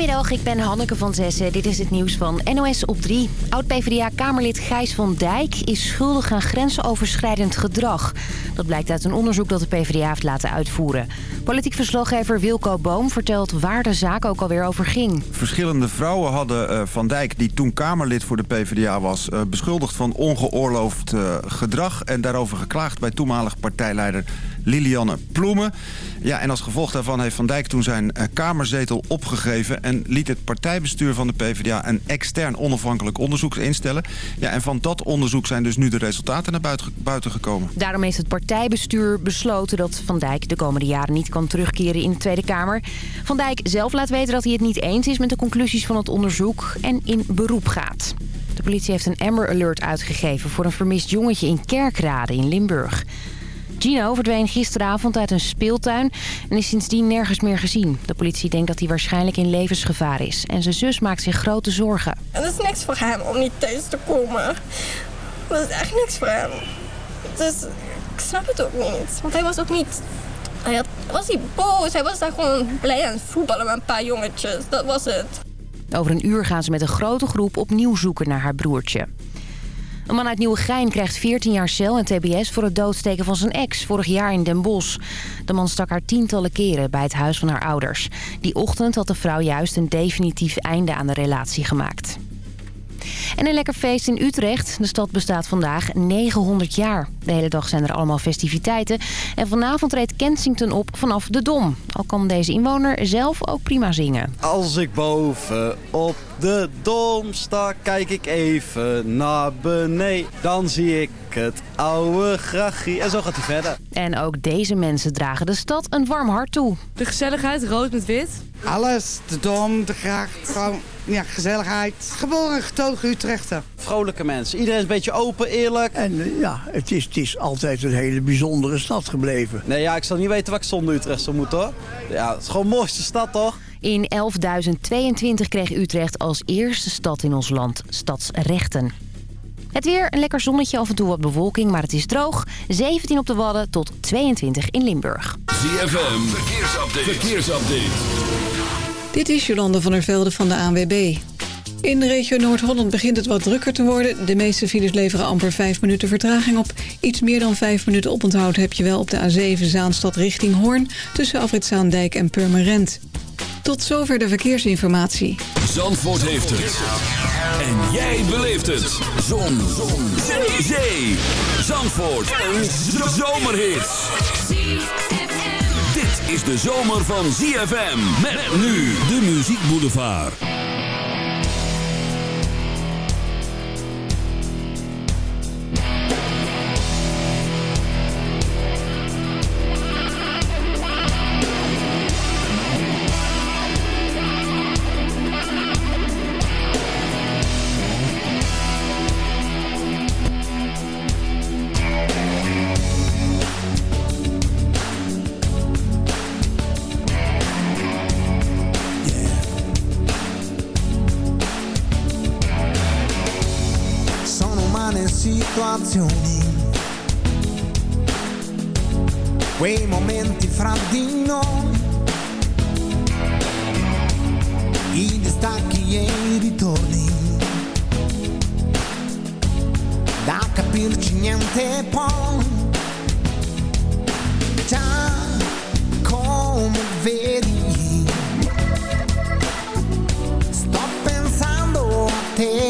Goedemiddag, ik ben Hanneke van Zessen. Dit is het nieuws van NOS op 3. Oud-PVDA-Kamerlid Gijs van Dijk is schuldig aan grensoverschrijdend gedrag. Dat blijkt uit een onderzoek dat de PvdA heeft laten uitvoeren. Politiek verslaggever Wilco Boom vertelt waar de zaak ook alweer over ging. Verschillende vrouwen hadden eh, Van Dijk, die toen Kamerlid voor de PvdA was... Eh, beschuldigd van ongeoorloofd eh, gedrag... en daarover geklaagd bij toenmalig partijleider Lilianne Ploemen. Ja, en als gevolg daarvan heeft Van Dijk toen zijn kamerzetel opgegeven... en liet het partijbestuur van de PvdA een extern onafhankelijk onderzoek instellen. Ja, en van dat onderzoek zijn dus nu de resultaten naar buiten, buiten gekomen. Daarom heeft het partijbestuur besloten dat Van Dijk de komende jaren niet kan terugkeren in de Tweede Kamer. Van Dijk zelf laat weten dat hij het niet eens is met de conclusies van het onderzoek en in beroep gaat. De politie heeft een Amber Alert uitgegeven voor een vermist jongetje in Kerkrade in Limburg. Gino verdween gisteravond uit een speeltuin en is sindsdien nergens meer gezien. De politie denkt dat hij waarschijnlijk in levensgevaar is. En zijn zus maakt zich grote zorgen. En het is niks voor hem om niet thuis te komen. Dat is echt niks voor hem. Dus ik snap het ook niet. Want hij was ook niet... Hij had, was hij boos. Hij was daar gewoon blij aan het voetballen met een paar jongetjes. Dat was het. Over een uur gaan ze met een grote groep opnieuw zoeken naar haar broertje. Een man uit Nieuwegein krijgt 14 jaar cel en tbs voor het doodsteken van zijn ex vorig jaar in Den Bosch. De man stak haar tientallen keren bij het huis van haar ouders. Die ochtend had de vrouw juist een definitief einde aan de relatie gemaakt. En een lekker feest in Utrecht. De stad bestaat vandaag 900 jaar. De hele dag zijn er allemaal festiviteiten. En vanavond treedt Kensington op vanaf de Dom. Al kan deze inwoner zelf ook prima zingen. Als ik boven op de Dom sta, kijk ik even naar beneden. Dan zie ik het oude grachie. En zo gaat hij verder. En ook deze mensen dragen de stad een warm hart toe. De gezelligheid, rood met wit. Alles, de Dom, de gracht, gewoon ja, gezelligheid. Geboren getogen Utrechter. Vrolijke mensen. Iedereen is een beetje open, eerlijk. En eh, ja, het is, het is altijd een hele bijzondere stad gebleven. Nee, ja, ik zal niet weten wat ik zonder Utrecht zou moeten, hoor. Ja, het is gewoon de mooiste stad, toch? In 11.022 kreeg Utrecht als eerste stad in ons land stadsrechten. Het weer, een lekker zonnetje, af en toe wat bewolking, maar het is droog. 17 op de Wadden tot 22 in Limburg. ZFM, verkeersupdate. verkeersupdate. Dit is Jolande van der Velde van de ANWB. In de regio Noord-Holland begint het wat drukker te worden. De meeste files leveren amper 5 minuten vertraging op. Iets meer dan 5 minuten oponthoud heb je wel op de A7 Zaanstad richting Hoorn... tussen Afritzaandijk en Purmerend. Tot zover de verkeersinformatie. Zandvoort heeft het. En jij beleeft het. Zon. Zon. Zee. Zandvoort. Een zomerhit. Dit is de zomer van ZFM. Met nu de Muziek Boulevard. Fra di noi, i distacchi e i ritorni, da capirci niente poi, già come vedi, sto pensando a te.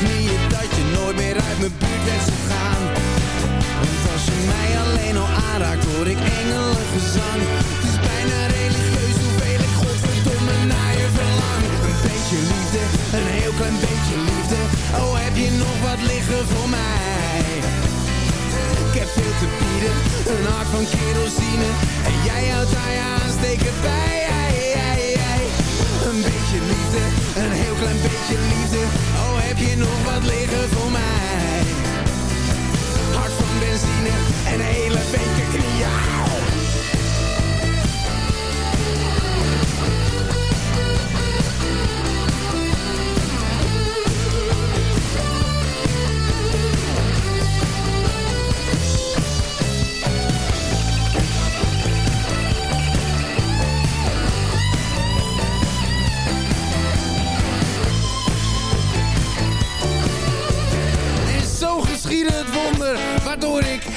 knieën dat je nooit meer uit mijn buurt weg zou gaan. Want als je mij alleen al aanraakt hoor ik engelengezang. Het is bijna religieus hoeveel ik godverdomme naar je verlang. Een beetje liefde, een heel klein beetje liefde. Oh heb je nog wat liggen voor mij? Ik heb veel te bieden, een hart van kerosine. En jij houdt daar je aansteken bij. Een beetje liefde, een heel klein beetje liefde heb je nog wat liggen voor mij? Hart van benzine en hele beker knieën.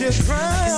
You cry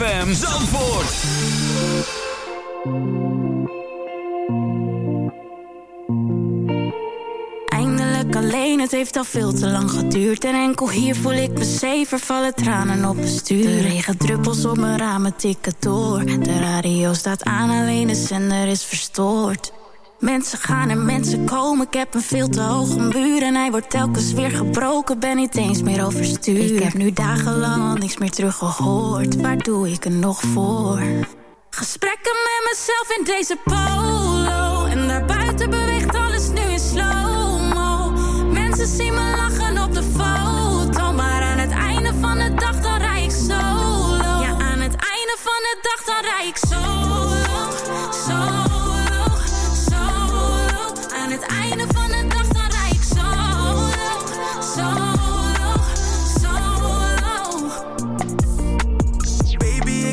ZFM Zandvoort. Eindelijk alleen, het heeft al veel te lang geduurd. En enkel hier voel ik me zeven, vallen tranen op mijn stuur. De regendruppels op mijn ramen tikken door. De radio staat aan, alleen de zender is verstoord Mensen gaan en mensen komen, ik heb een veel te hoge muur En hij wordt telkens weer gebroken, ben niet eens meer overstuur Ik heb nu dagenlang al niks meer teruggehoord. Waar doe ik er nog voor? Gesprekken met mezelf in deze polo. En daarbuiten beweegt alles nu in slow-mo. Mensen zien me lachen op de foto. Maar aan het einde van de dag dan rij ik solo. Ja, aan het einde van de dag dan rij ik solo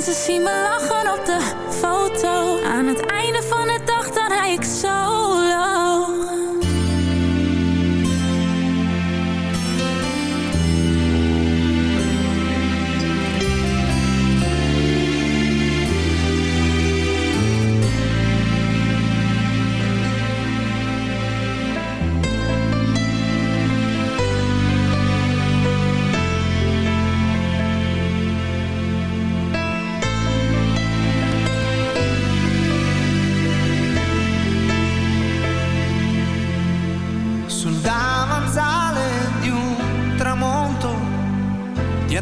Mensen zien me lachen op de foto. Aan het einde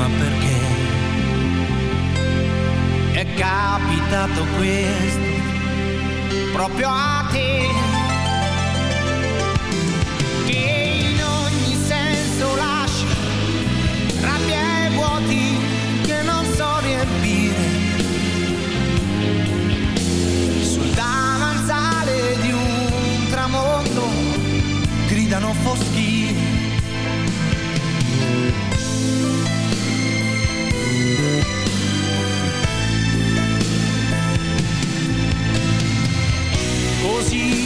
ma perché? È capitato questo proprio a te Così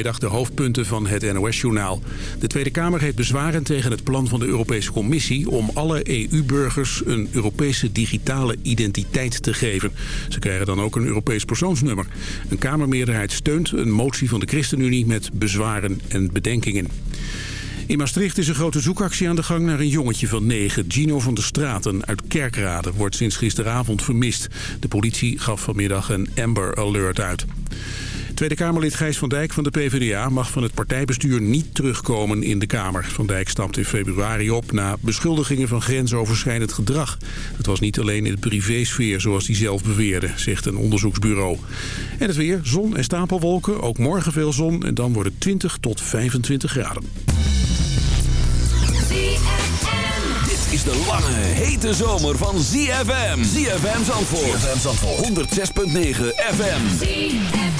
De hoofdpunten van het NOS-journaal. De Tweede Kamer heeft bezwaren tegen het plan van de Europese Commissie... om alle EU-burgers een Europese digitale identiteit te geven. Ze krijgen dan ook een Europees persoonsnummer. Een Kamermeerderheid steunt een motie van de ChristenUnie... met bezwaren en bedenkingen. In Maastricht is een grote zoekactie aan de gang naar een jongetje van negen. Gino van der Straten uit Kerkrade wordt sinds gisteravond vermist. De politie gaf vanmiddag een Amber Alert uit. Tweede Kamerlid Gijs van Dijk van de PvdA mag van het partijbestuur niet terugkomen in de Kamer. Van Dijk stapt in februari op na beschuldigingen van grensoverschrijdend gedrag. Het was niet alleen in de privésfeer zoals hij zelf beweerde, zegt een onderzoeksbureau. En het weer, zon en stapelwolken, ook morgen veel zon en dan wordt het 20 tot 25 graden. Dit is de lange, hete zomer van ZFM. ZFM Zandvoort. ZFM Zandvoort. 106.9 FM.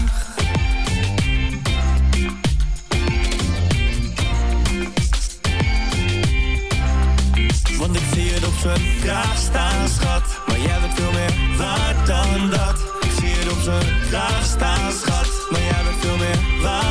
Zijn kraag staan, schat. Maar jij bent veel meer waard dan dat. Ik zie het op zijn kraag staan, schat. Maar jij bent veel meer waard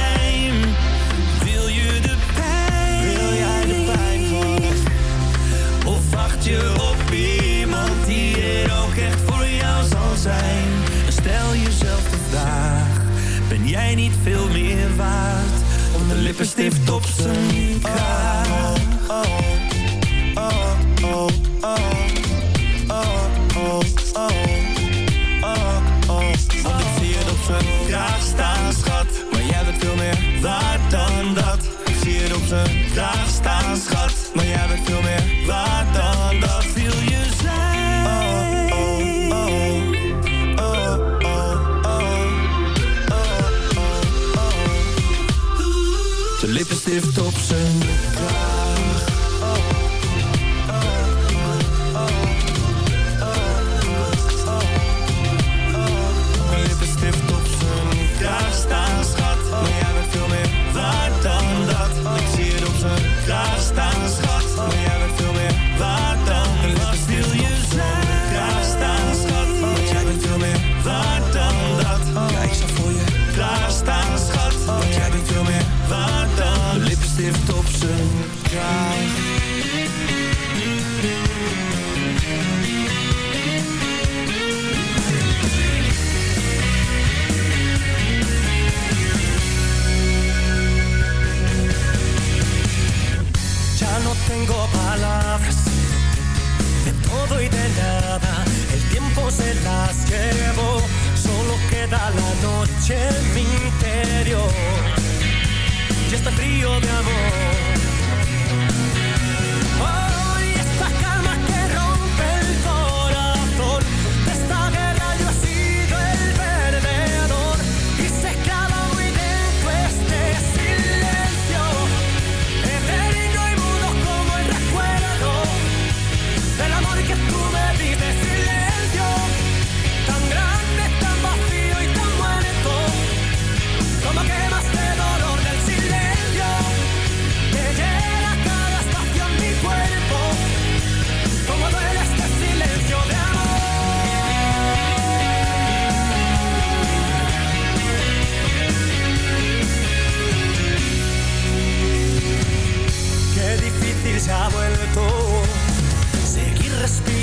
stift op zijn. listen. tengo palabras de todo y de nada. El tiempo se las llevo, solo queda la noche en mi interior. Y está frío de amor.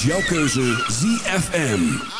Is jouw keuze ZFM.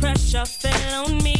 Pressure fell on me.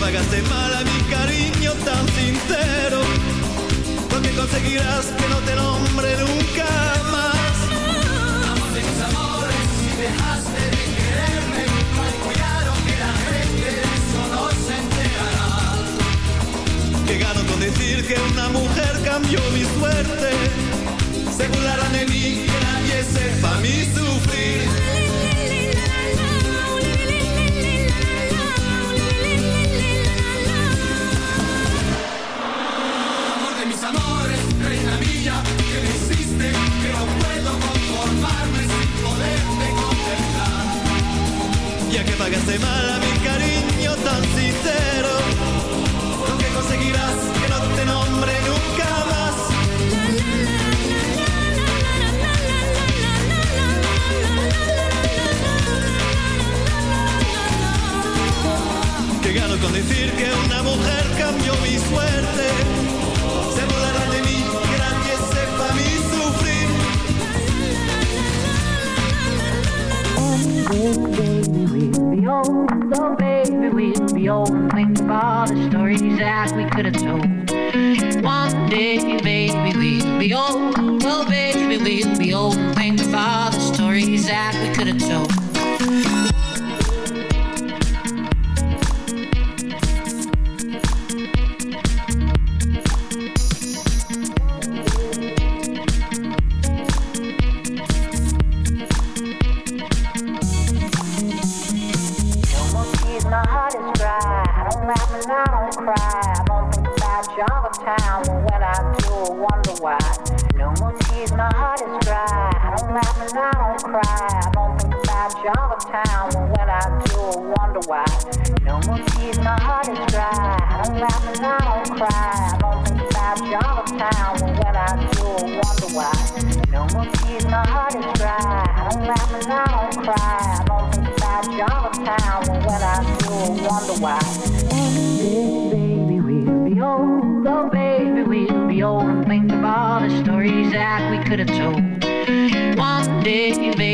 pagaste mal a mi cariño tan sincero, porque conseguirás que no te nombre nunca más. Amores, amores, si dejaste de quererme, mal cuidado que la gente de eso no se enterará. Que gano con decir que una mujer cambió mi suerte, se burlarán de mí, que nadie sepa mi sufrir.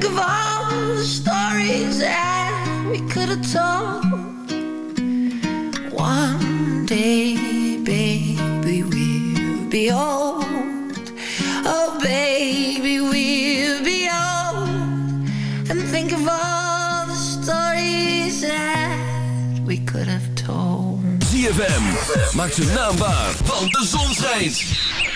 think of all the stories that we could have told. One day, baby, we'll be old. Oh, baby, we'll be old. And think of all the stories that we could have told. ZFM, maak zijn naam waar, want de zon schijnt.